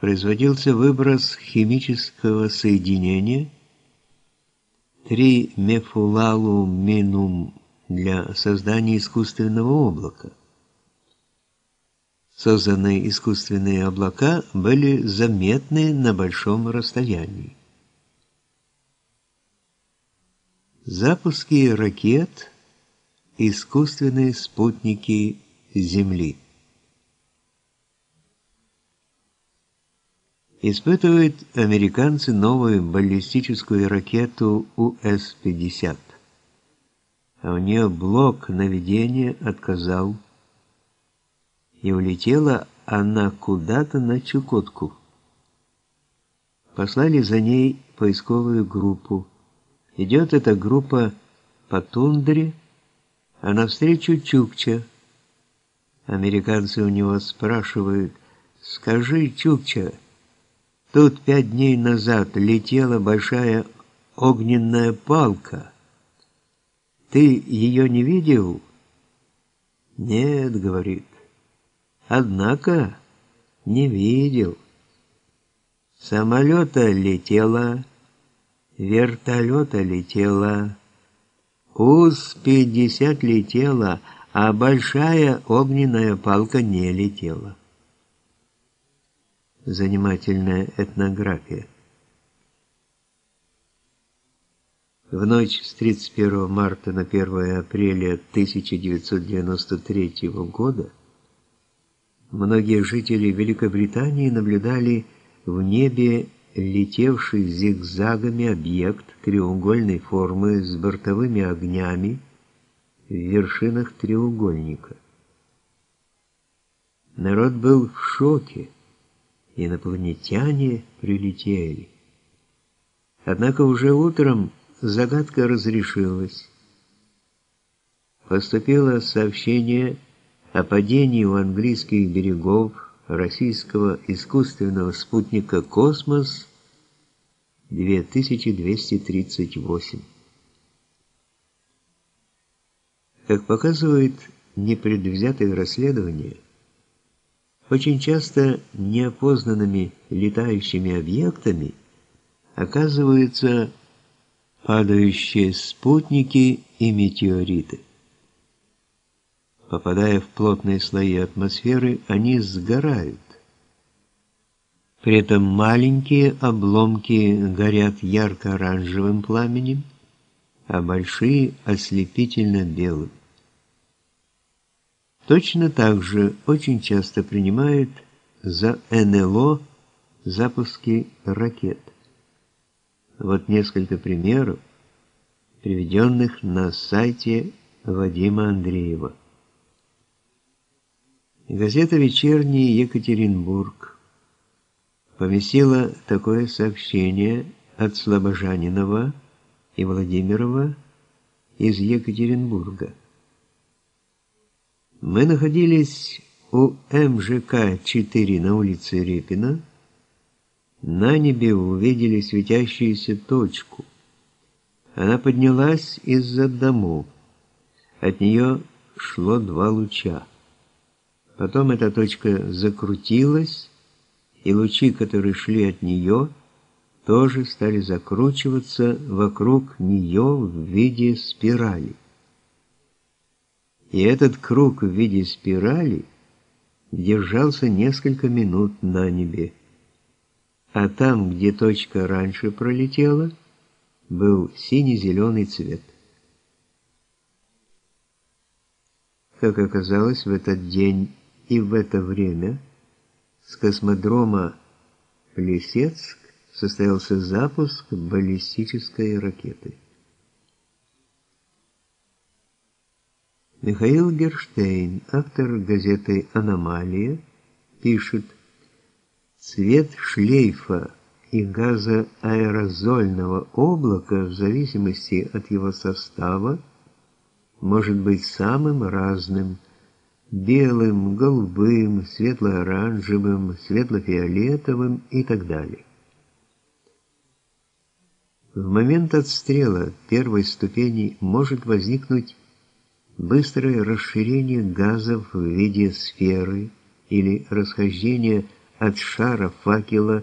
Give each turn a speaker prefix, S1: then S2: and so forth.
S1: производился выброс химического соединения 3-мефулалуминум для создания искусственного облака. Созданные искусственные облака были заметны на большом расстоянии. Запуски ракет, искусственные спутники Земли. Испытывают американцы новую баллистическую ракету УС-50. А у нее блок наведения отказал, и улетела она куда-то на Чукотку. Послали за ней поисковую группу. Идет эта группа по тундре, а навстречу Чукча. Американцы у него спрашивают, «Скажи, Чукча, тут пять дней назад летела большая огненная палка. Ты ее не видел?» «Нет», — говорит, — «однако не видел». Самолета летела, вертолета летела, УЗ-50 летела, а большая огненная палка не летела. Занимательная этнография. В ночь с 31 марта на 1 апреля 1993 года многие жители Великобритании наблюдали в небе летевший зигзагами объект треугольной формы с бортовыми огнями в вершинах треугольника. Народ был в шоке, инопланетяне прилетели. Однако уже утром загадка разрешилась. Поступило сообщение о падении у английских берегов российского искусственного спутника «Космос» 2238. Как показывает непредвзятое расследование, очень часто неопознанными летающими объектами оказываются падающие спутники и метеориты. Попадая в плотные слои атмосферы, они сгорают. При этом маленькие обломки горят ярко-оранжевым пламенем, а большие – ослепительно-белым. Точно так же очень часто принимают за НЛО запуски ракет. Вот несколько примеров, приведенных на сайте Вадима Андреева. Газета «Вечерний Екатеринбург» поместила такое сообщение от Слобожанинова и Владимирова из Екатеринбурга. Мы находились у МЖК-4 на улице Репина. На небе увидели светящуюся точку. Она поднялась из-за домов. От нее шло два луча. Потом эта точка закрутилась, и лучи, которые шли от нее, тоже стали закручиваться вокруг нее в виде спирали. И этот круг в виде спирали держался несколько минут на небе. А там, где точка раньше пролетела, был сине-зеленый цвет. Как оказалось, в этот день и в это время с космодрома Плесецк состоялся запуск баллистической ракеты. Михаил Герштейн, автор газеты «Аномалия», пишет «Цвет шлейфа и газоаэрозольного облака в зависимости от его состава может быть самым разным – белым, голубым, светло-оранжевым, светло-фиолетовым и так далее. В момент отстрела первой ступени может возникнуть быстрое расширение газов в виде сферы или расхождение от шара факела